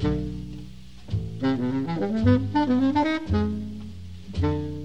Thank you.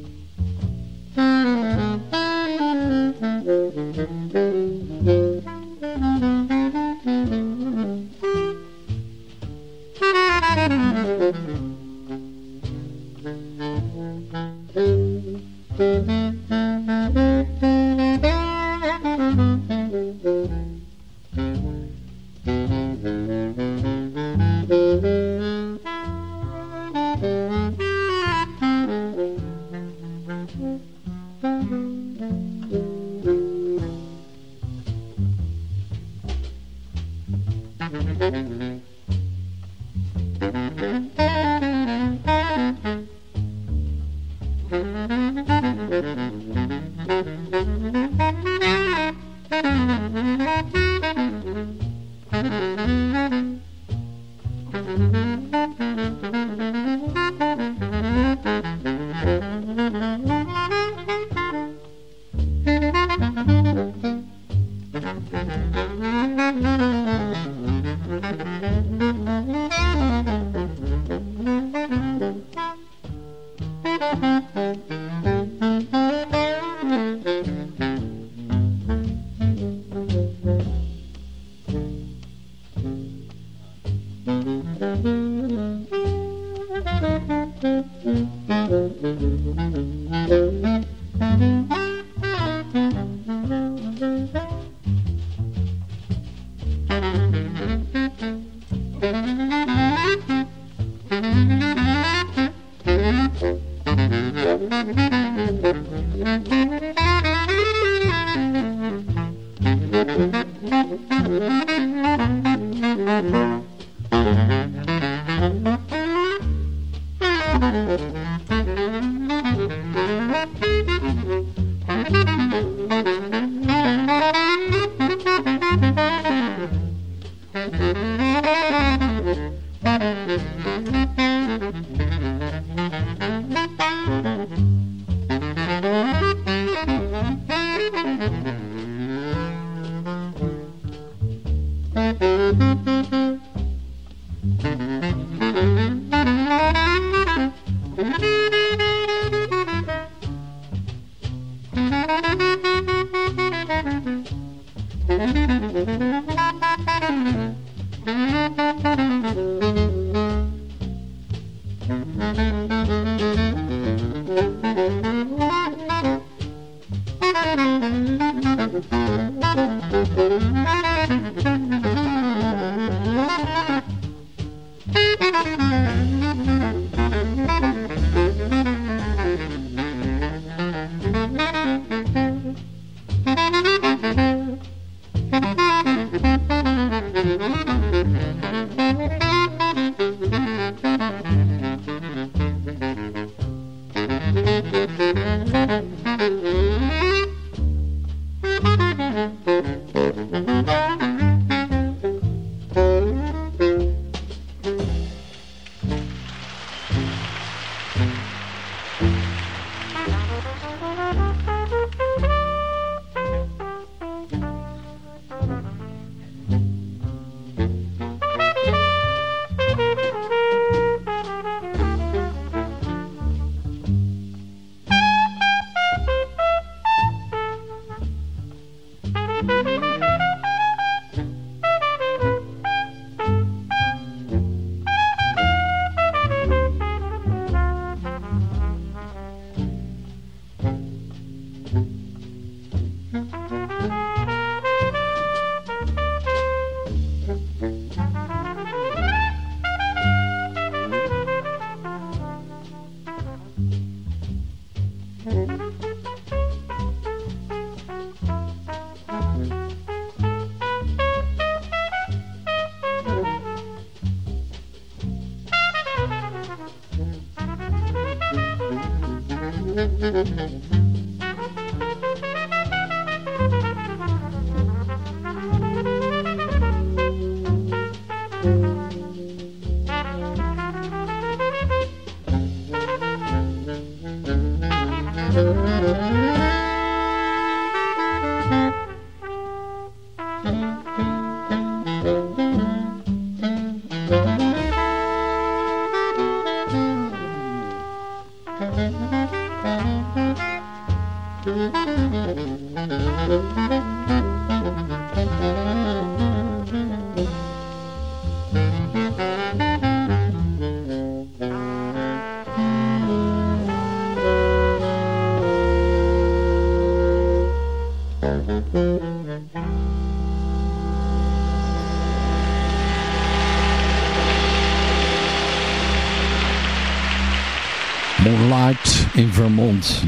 Mm-hmm.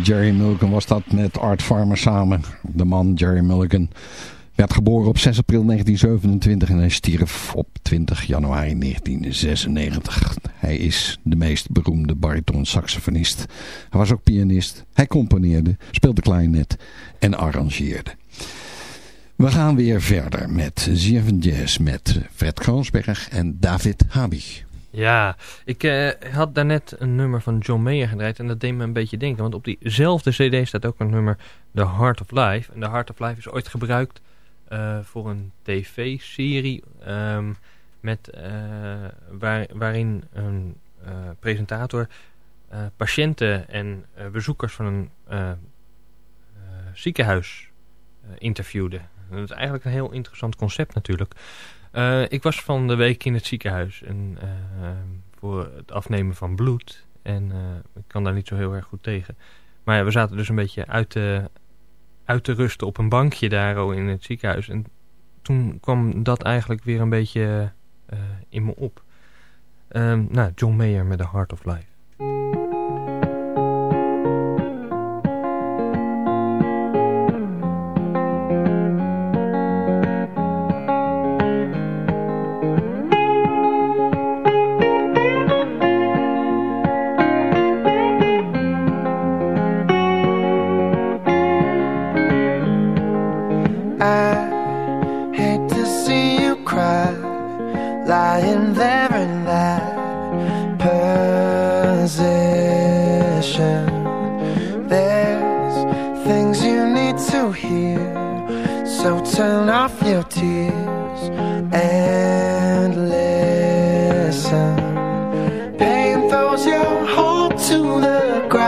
Jerry Mulligan was dat met Art Farmer samen. De man Jerry Mulligan werd geboren op 6 april 1927 en hij stierf op 20 januari 1996. Hij is de meest beroemde bariton-saxofonist. Hij was ook pianist. Hij componeerde, speelde klarinet en arrangeerde. We gaan weer verder met ZFM Jazz met Fred Kroonsberg en David Habig. Ja, ik uh, had daarnet een nummer van John Mayer gedraaid en dat deed me een beetje denken. Want op diezelfde cd staat ook een nummer, The Heart of Life. En The Heart of Life is ooit gebruikt uh, voor een tv-serie um, met, waar, waarin een presentator patiënten en bezoekers van een ziekenhuis interviewde. Dat is eigenlijk een heel interessant concept natuurlijk. Uh, ik was van de week in het ziekenhuis en, uh, voor het afnemen van bloed. En uh, ik kan daar niet zo heel erg goed tegen. Maar ja, we zaten dus een beetje uit te, uit te rusten op een bankje daar in het ziekenhuis. En toen kwam dat eigenlijk weer een beetje in me op. Um, nou, John Mayer met The Heart of Life. to the ground.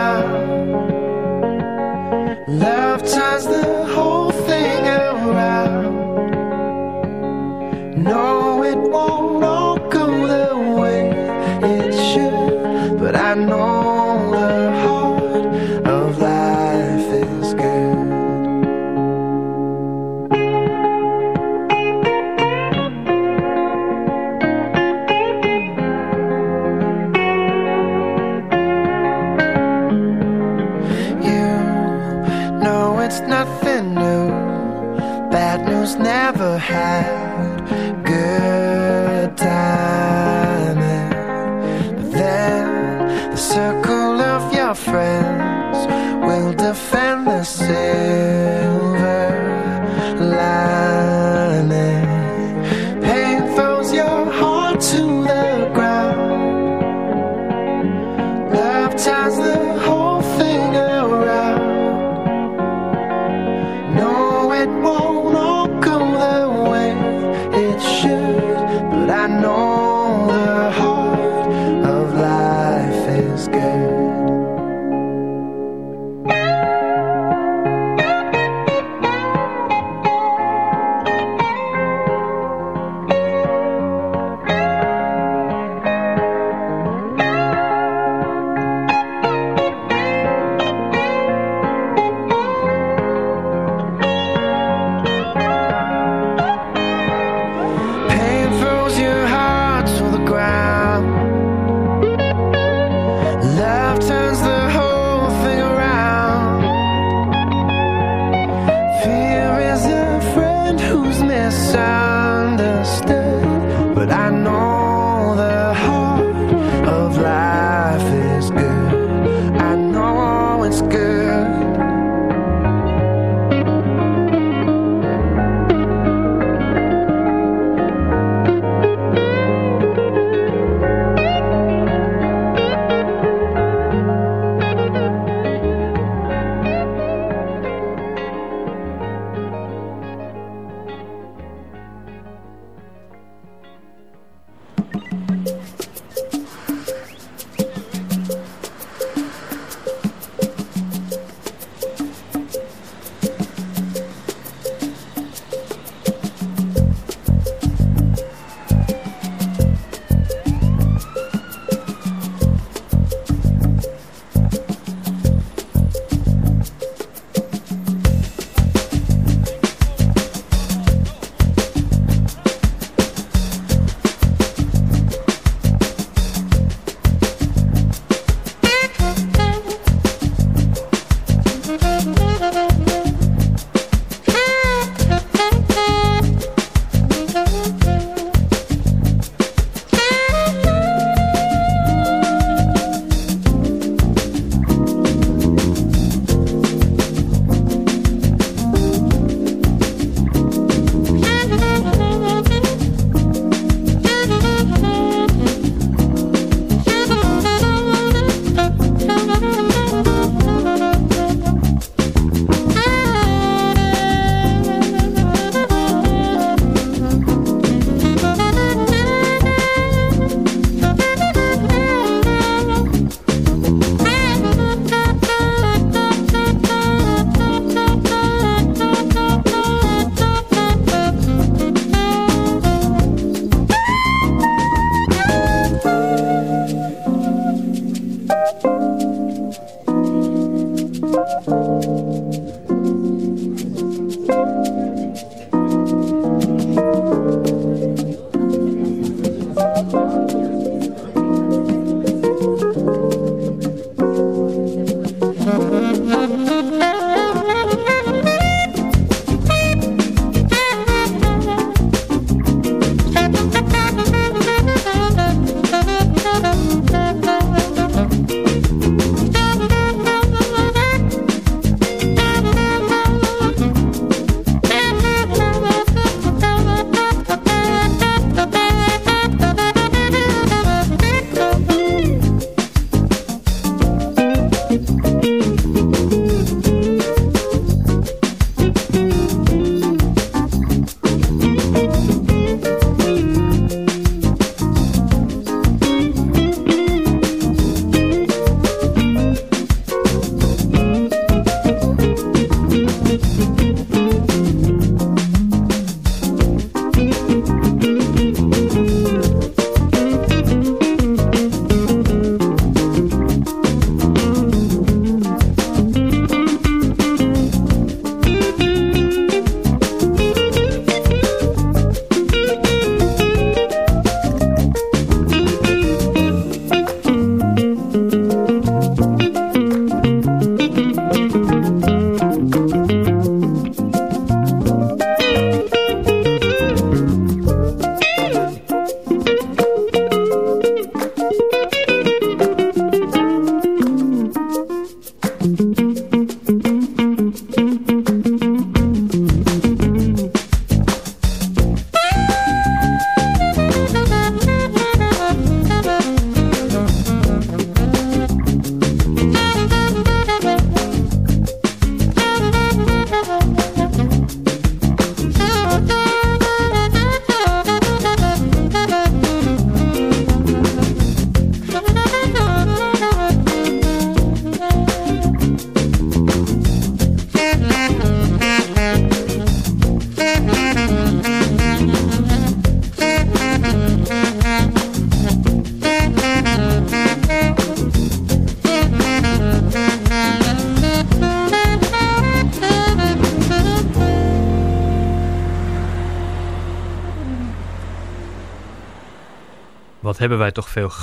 misunderstand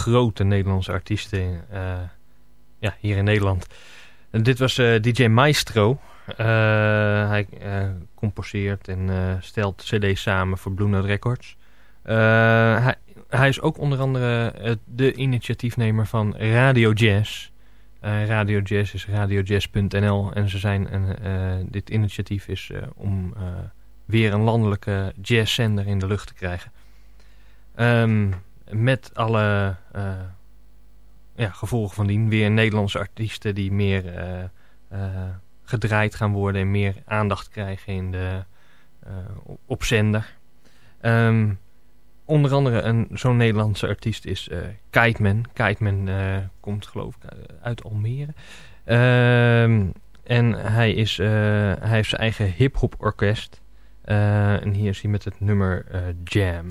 grote Nederlandse artiesten uh, ja, hier in Nederland. En dit was uh, DJ Maestro. hij composeert en stelt cd's samen voor Blue Note Records. hij, hij is ook onder andere de initiatiefnemer van Radio Jazz. Radio Jazz is radiojazz.nl en ze zijn een, dit initiatief is om weer een landelijke jazzzender in de lucht te krijgen. Um, met alle uh, ja, gevolgen van dien. Weer Nederlandse artiesten die meer uh, uh, gedraaid gaan worden en meer aandacht krijgen in de, op zender. Um, onder andere zo'n Nederlandse artiest is Kiteman. Kiteman komt geloof ik uit Almere. Um, en hij, is, hij heeft zijn eigen hip-hop orkest. en hier is hij met het nummer Jam.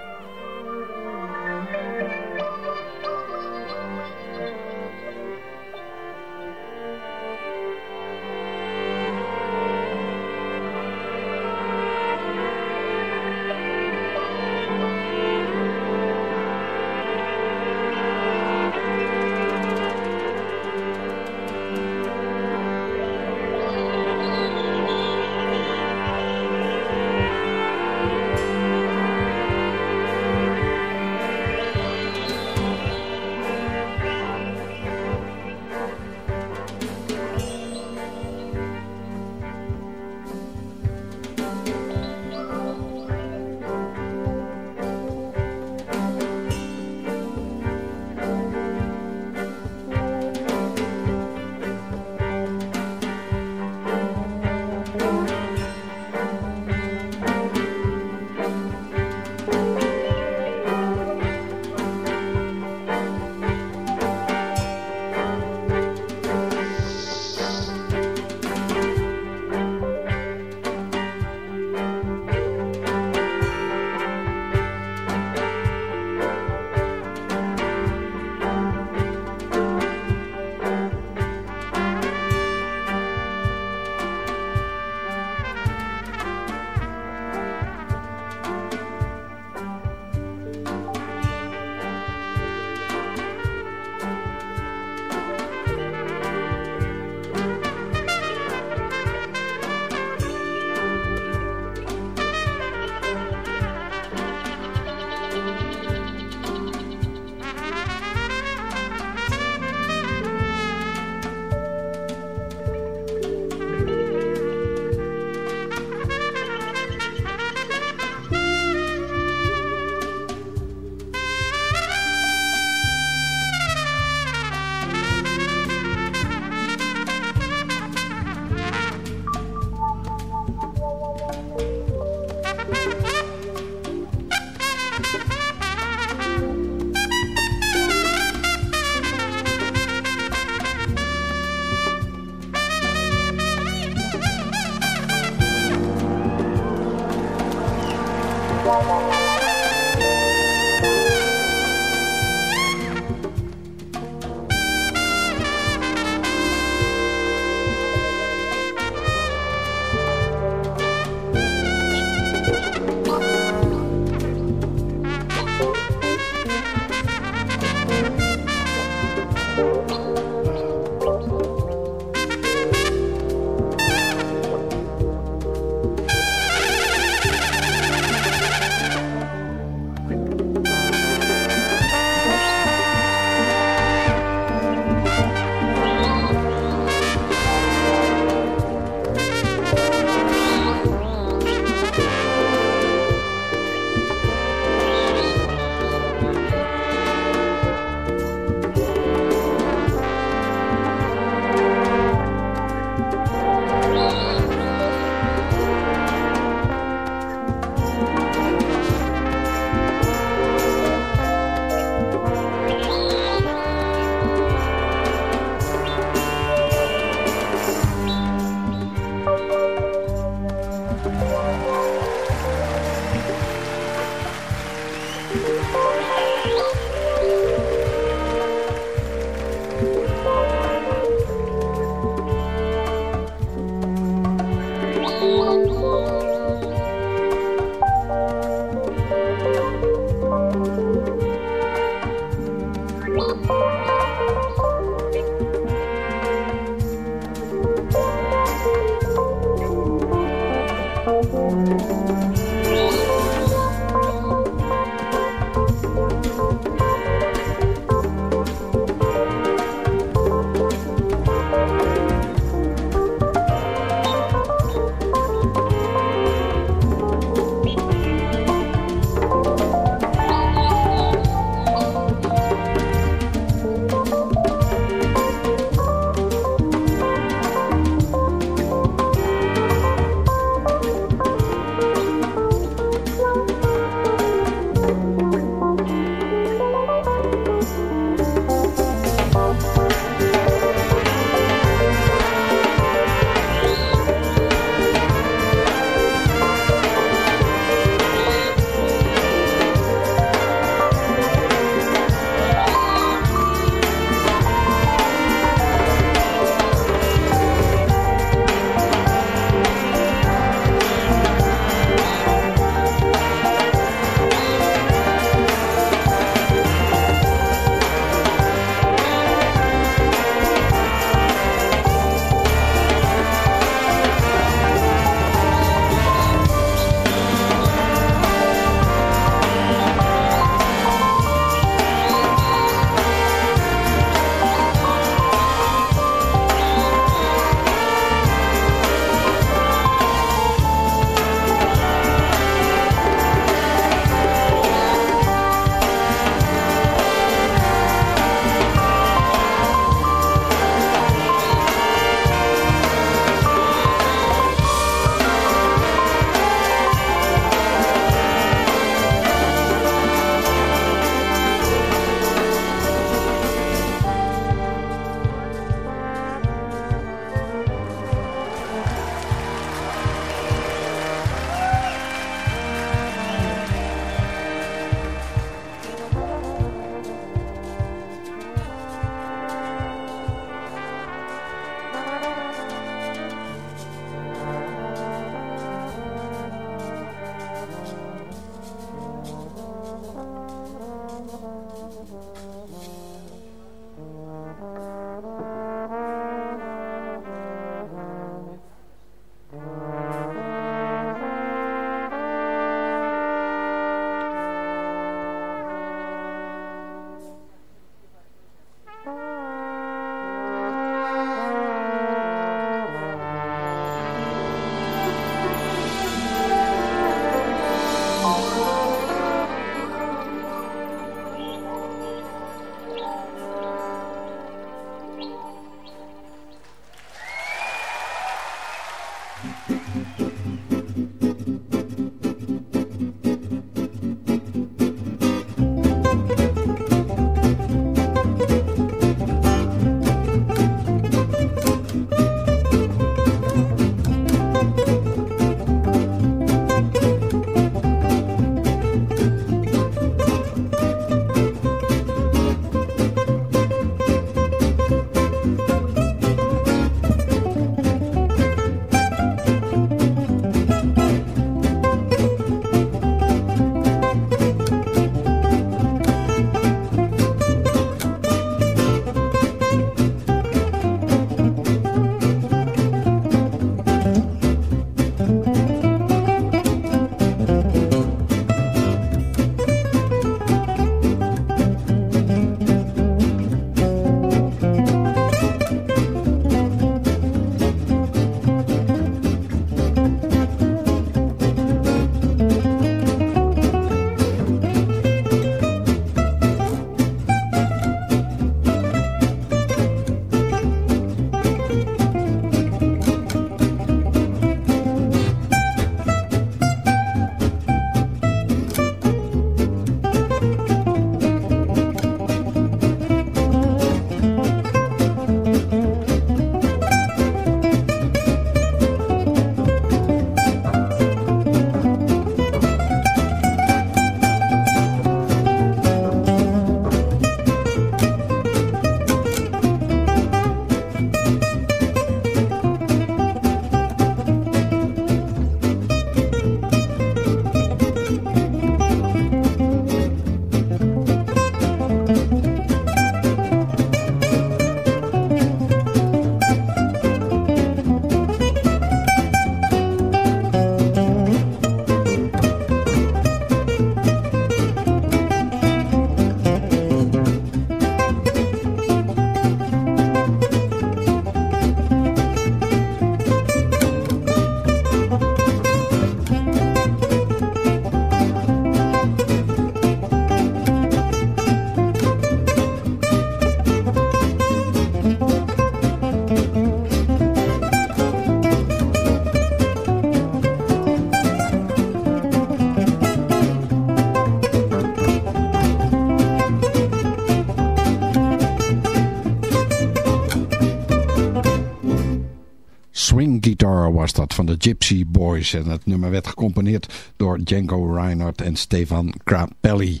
Van de Gypsy Boys. En het nummer werd gecomponeerd door Django Reinhardt en Stefan Grappelli.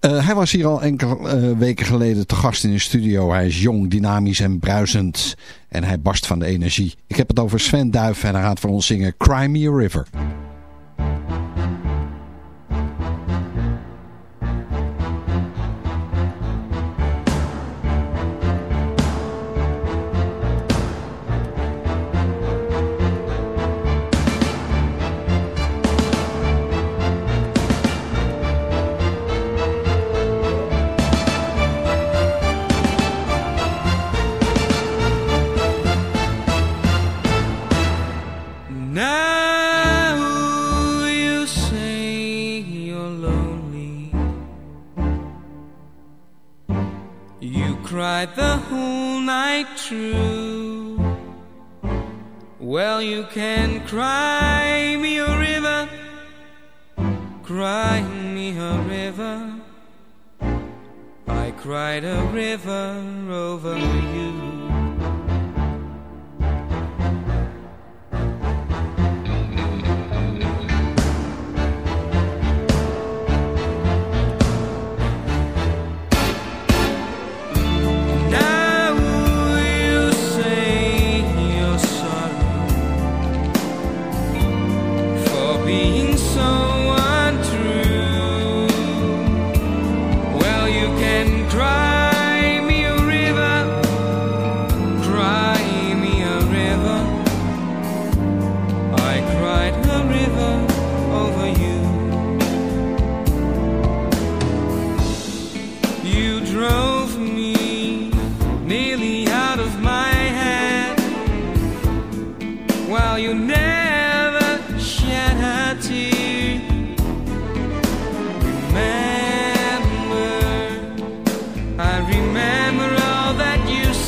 Uh, hij was hier al enkele uh, weken geleden te gast in de studio. Hij is jong, dynamisch en bruisend. En hij barst van de energie. Ik heb het over Sven Duif en hij gaat voor ons zingen Cry Me a River. true. Well, you can cry me a river, cry me a river. I cried a river over you.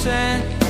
sand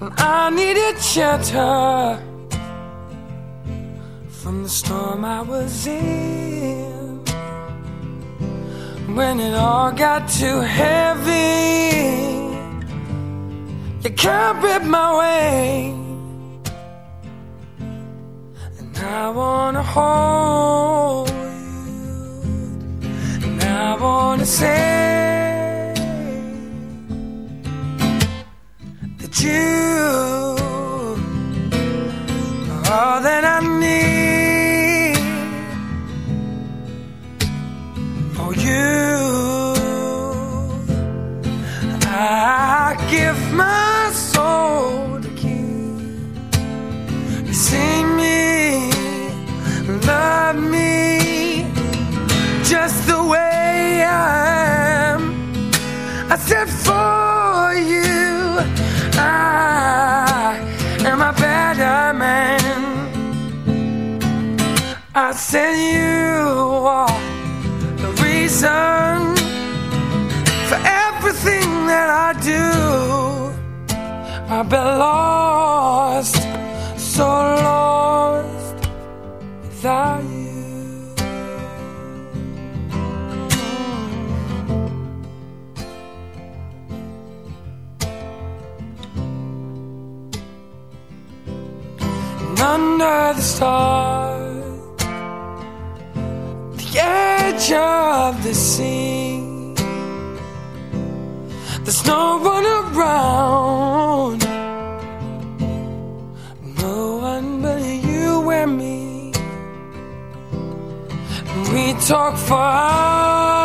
And I needed shelter from the storm I was in. When it all got too heavy, you can't rip my way. And I wanna hold you, and I wanna say you all that I need. Oh, you, I give my soul to keep. You see me, love me, just the way I am. I said for you, I am a better man. I said you the reason for everything that I do. I've been under the stars, the edge of the sea. There's no one around, no one but you and me. And we talk for hours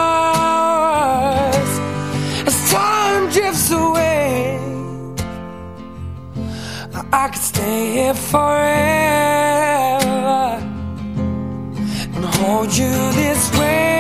I could stay here forever and hold you this way.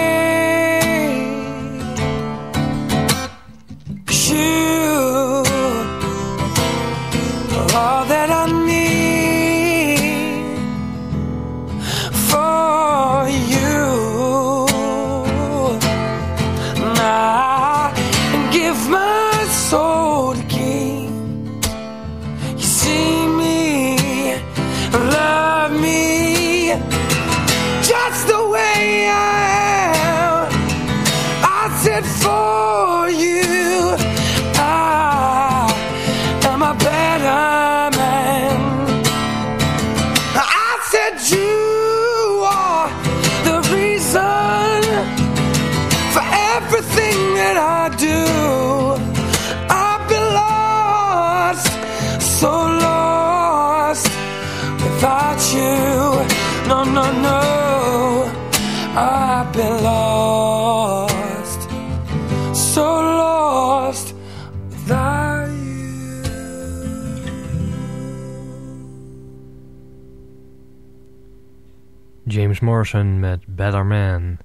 James Morrison met Better Man.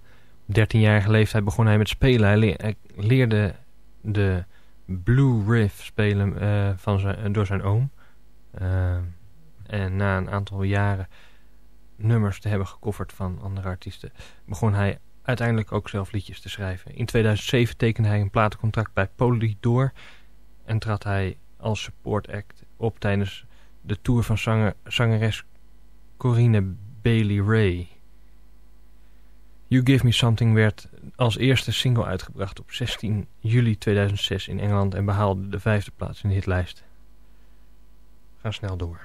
Op 13-jarige leeftijd begon hij met spelen. Hij, le- hij leerde de Blue Riff spelen eh, van zijn, door zijn oom. Eh, en na een aantal jaren nummers te hebben gecoverd van andere artiesten... begon hij uiteindelijk ook zelf liedjes te schrijven. In 2007 tekende hij een platencontract bij Polydor... en trad hij als support act op tijdens de tour van zanger, zangeres Corine Bailey Ray. You Give Me Something werd als eerste single uitgebracht op 16 juli 2006 in Engeland en behaalde de vijfde plaats in de hitlijst. Ga snel door.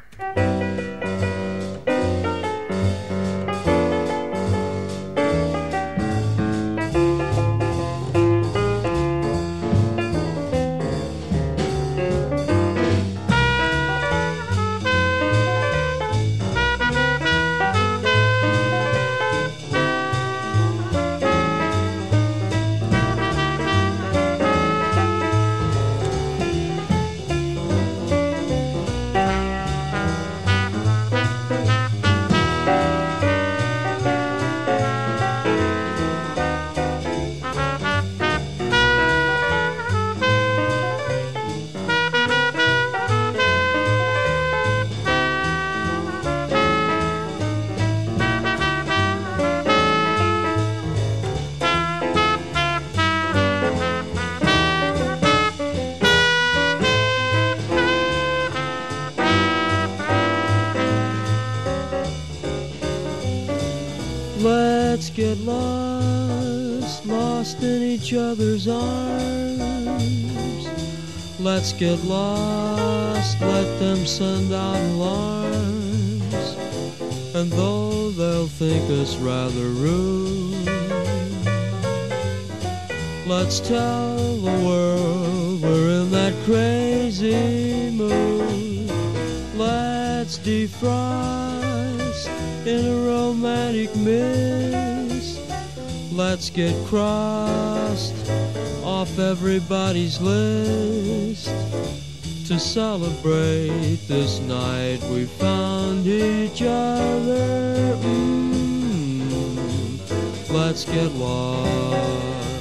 Each other's arms. Let's get lost, let them send out alarms. And though they'll think us rather rude, let's tell the world we're in that crazy mood. Let's defrost in a romantic mist. Let's get crossed off everybody's list to celebrate this night we found each other. Mm, let's get lost.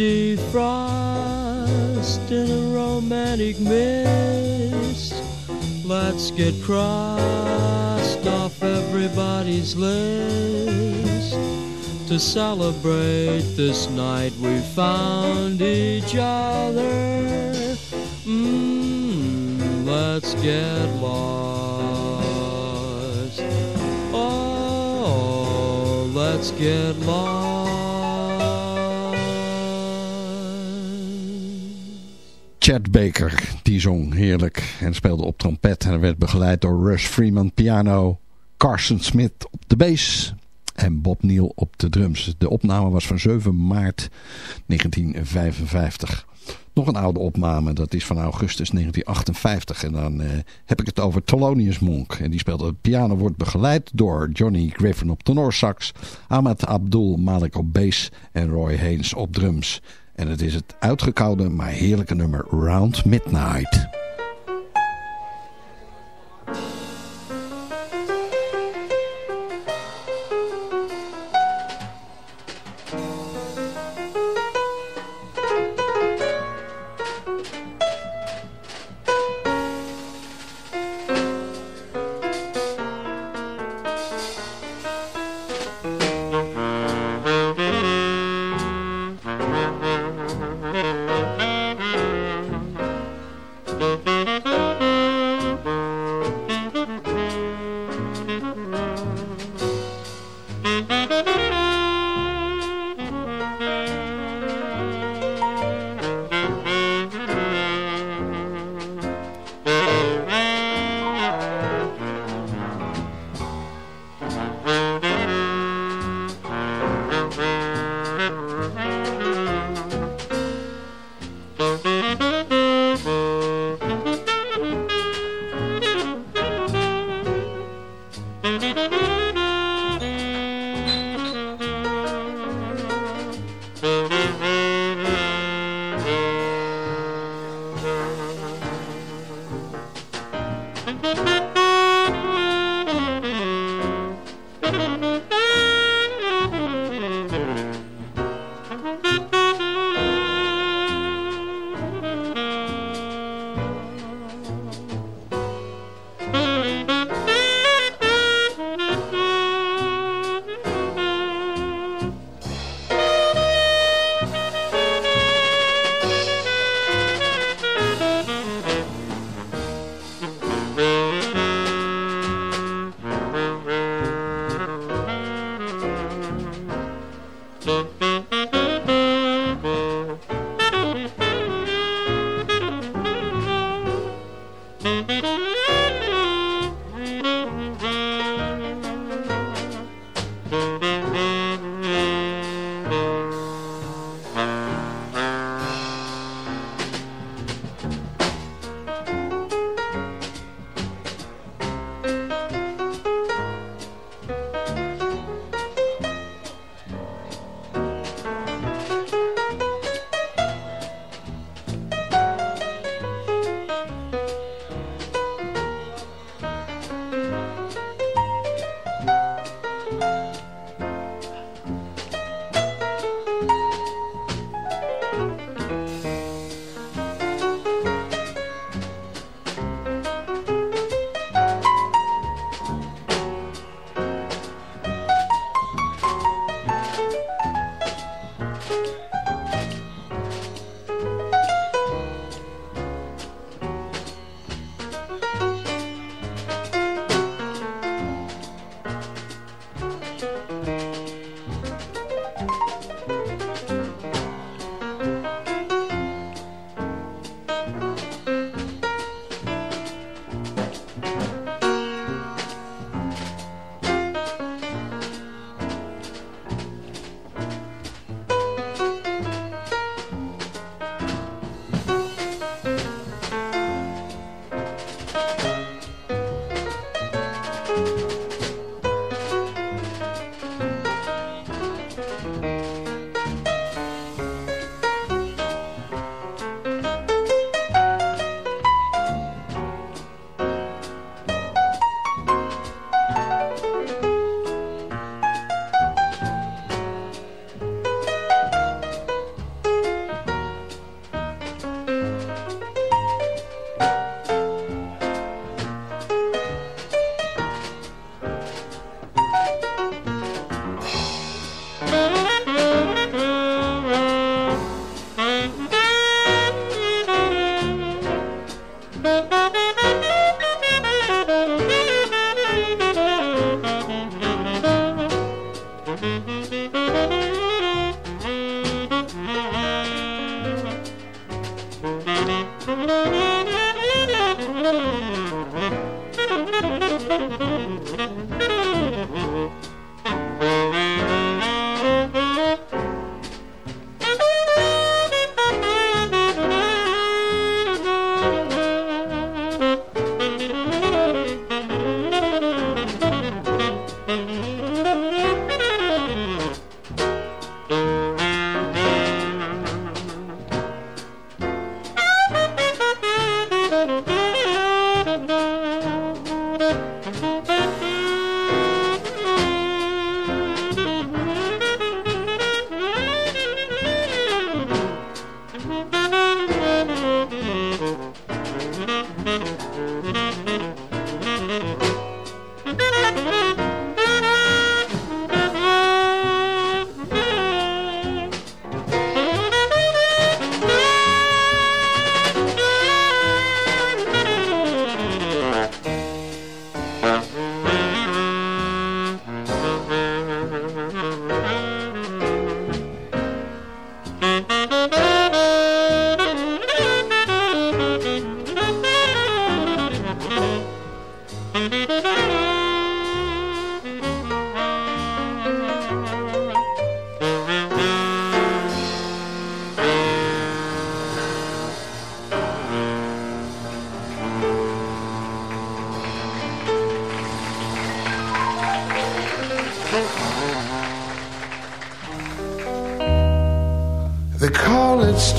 Defrost in a romantic mist. Let's get crossed off everybody's list to celebrate this night we found each other. Mm, let's get lost. Oh, let's get lost. Chad Baker, die zong heerlijk en speelde op trompet. En werd begeleid door Russ Freeman piano, Carson Smith op de bass en Bob Neal op de drums. De opname was van 7 maart 1955. Nog een oude opname, dat is van augustus 1958. En dan eh, heb ik het over Thelonious Monk. En die speelde het piano, wordt begeleid door Johnny Griffin op tenorsax, Ahmad Abdul Malik op bass en Roy Haynes op drums. En het is het uitgekoude, maar heerlijke nummer Round Midnight.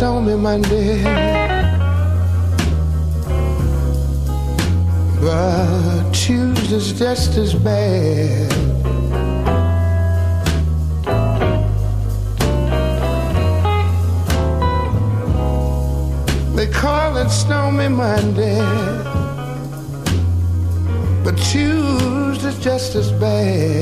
It Stormy Monday. But Tuesday's just as bad. They call it Stormy Monday. But Tuesday's just as bad.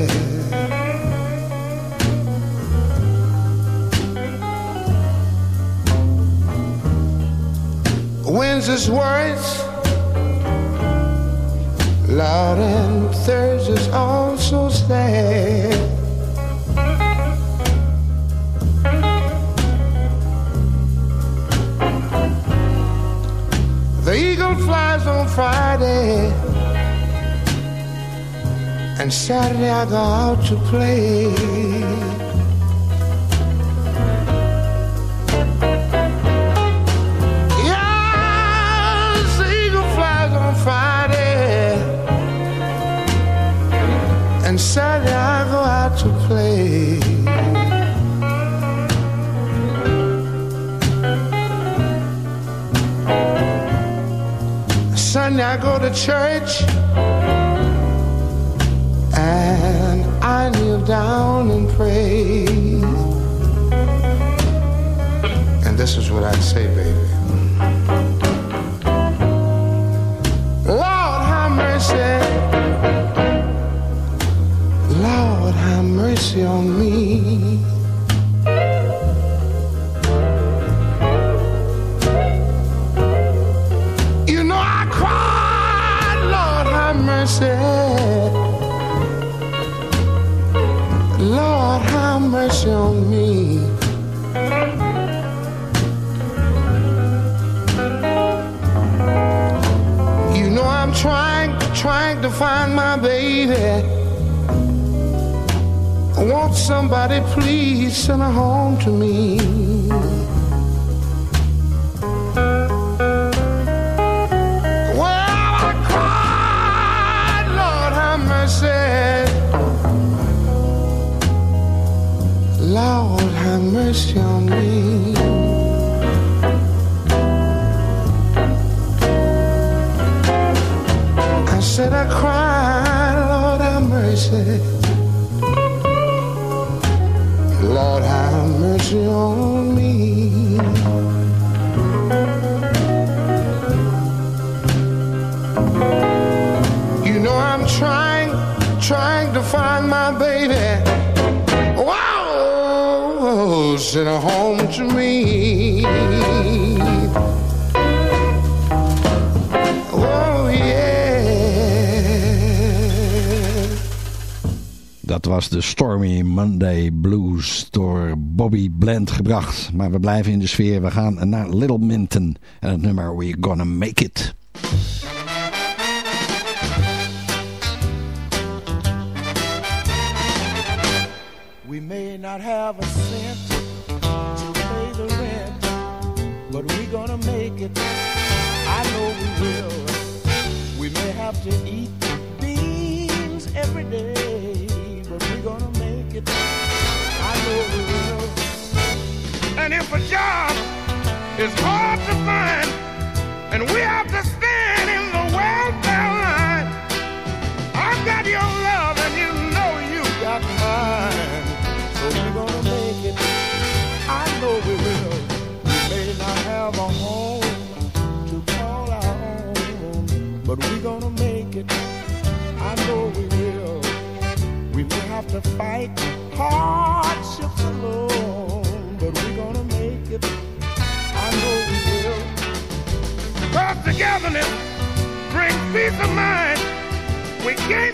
Play. Mercy. Lord, have mercy on me. Find my baby. I want somebody, please send her home to me. Well, I cried, Lord, have mercy. Lord, have mercy You know I'm trying, trying to find my baby. Wow, send her home to me. Was de Stormy Monday Blues door Bobby Bland gebracht. Maar we blijven in de sfeer. We gaan naar Little Minton en het nummer We're Gonna Make It. We may not have a is hard to find, and we have to stand in the welfare line, I've got your love, and you know you got mine. So we're gonna make it. I know we will. We may not have a home to call our own, but we're gonna make it. I know we will. We may have to fight hardships togetherness brings peace of mind. We can't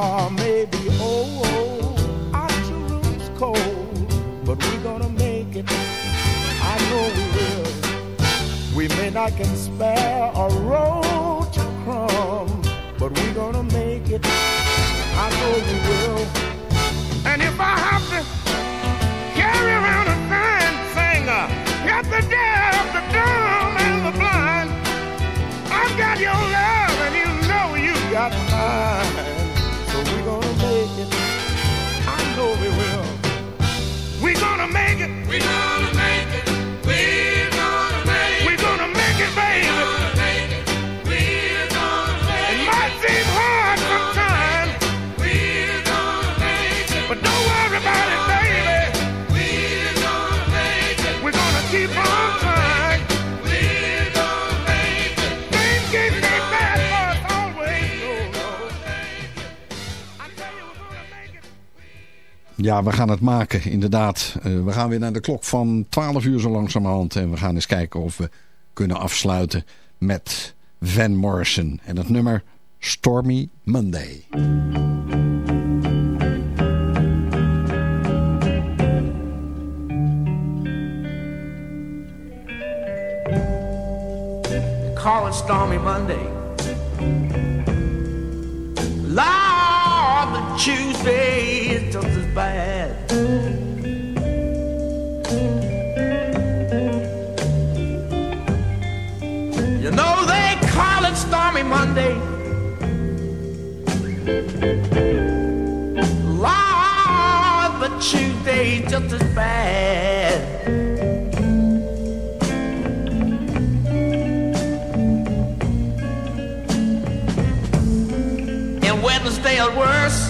Oh, oh, I may be old, our room's cold, but we're gonna make it. I know we will. We may not can spare a road to crumb, but we're gonna make it. I know we will. Ja, we gaan het maken, inderdaad. Eh, we gaan weer naar de klok van 12 uur zo langzamerhand. En we gaan eens kijken of we kunnen afsluiten met Van Morrison. En het nummer Stormy Monday. call it Stormy Monday. Lord, the Tuesday is just bad. You know they call it Stormy Monday. Lord, the Tuesday just as bad. and Wednesday is worse.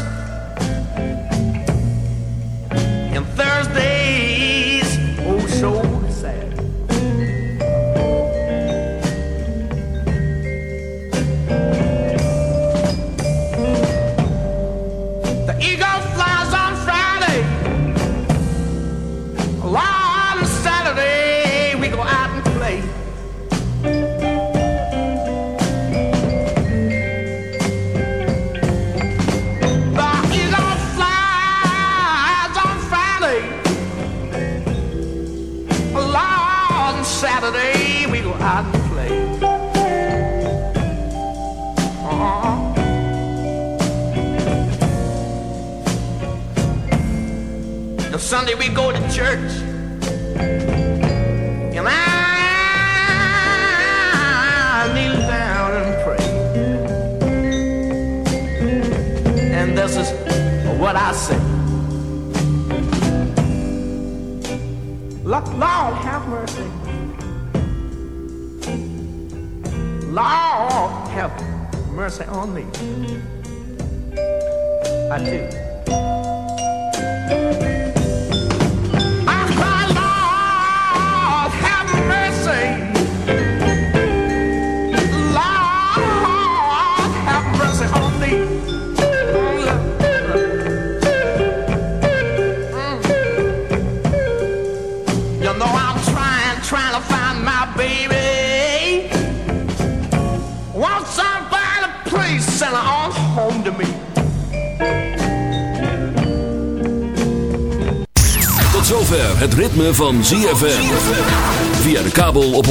ZFM. Via de kabel op 104.5.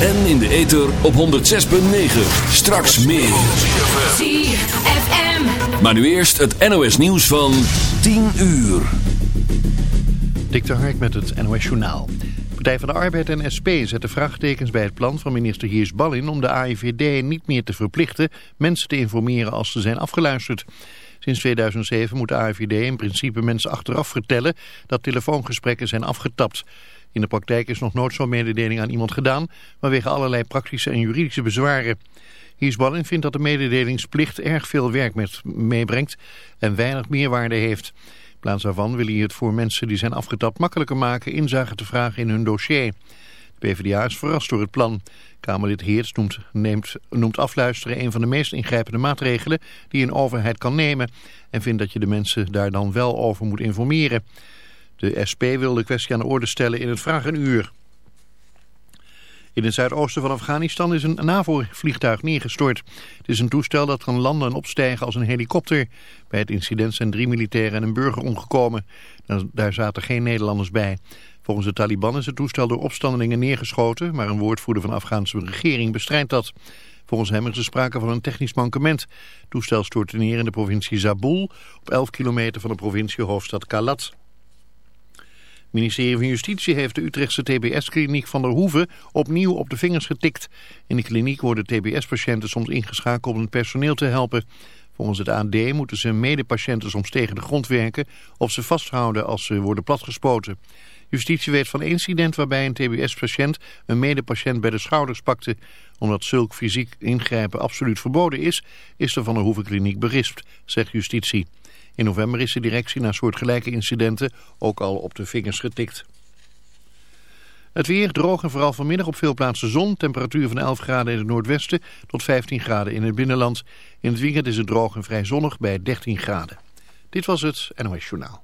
En in de ether op 106.9. Straks meer. ZFM. Maar nu eerst het NOS nieuws van 10 uur. Dik de Hark met het NOS Journaal. Partij van de Arbeid en SP zetten vraagtekens bij het plan van minister Heers Ballin om de AIVD niet meer te verplichten mensen te informeren als ze zijn afgeluisterd. Sinds 2007 moet de AIVD in principe mensen achteraf vertellen dat telefoongesprekken zijn afgetapt. In de praktijk is nog nooit zo'n mededeling aan iemand gedaan vanwege allerlei praktische en juridische bezwaren. Heers Ballin vindt dat de mededelingsplicht erg veel werk met meebrengt en weinig meerwaarde heeft. In plaats daarvan wil hij het voor mensen die zijn afgetapt makkelijker maken inzage te vragen in hun dossier. PvdA is verrast door het plan. Kamerlid Heerts noemt, neemt, noemt afluisteren een van de meest ingrijpende maatregelen die een overheid kan nemen en vindt dat je de mensen daar dan wel over moet informeren. De SP wil de kwestie aan de orde stellen in het vragenuur. In het zuidoosten van Afghanistan is een NAVO-vliegtuig neergestort. Het is een toestel dat kan landen en opstijgen als een helikopter. Bij het incident zijn drie militairen en een burger omgekomen. Daar zaten geen Nederlanders bij. Volgens de Taliban is het toestel door opstandelingen neergeschoten, maar een woordvoerder van de Afghaanse regering bestrijdt dat. Volgens hem is er sprake van een technisch mankement. Het toestel stortte neer in de provincie Zabul, op 11 kilometer van de provincie hoofdstad Kalat. Het ministerie van Justitie heeft de Utrechtse TBS-kliniek van der Hoeven opnieuw op de vingers getikt. In de kliniek worden TBS-patiënten soms ingeschakeld om het personeel te helpen. Volgens het AD moeten ze medepatiënten soms tegen de grond werken of ze vasthouden als ze worden platgespoten. Justitie weet van één incident waarbij een TBS-patiënt een medepatiënt bij de schouders pakte. Omdat zulk fysiek ingrijpen absoluut verboden is, is de Van der Hoeven kliniek berispt, zegt justitie. In november is de directie na soortgelijke incidenten ook al op de vingers getikt. Het weer droog en vooral vanmiddag op veel plaatsen zon. Temperatuur van 11 graden in het noordwesten tot 15 graden in het binnenland. In het weekend is het droog en vrij zonnig bij 13 graden. Dit was het NOS Journaal.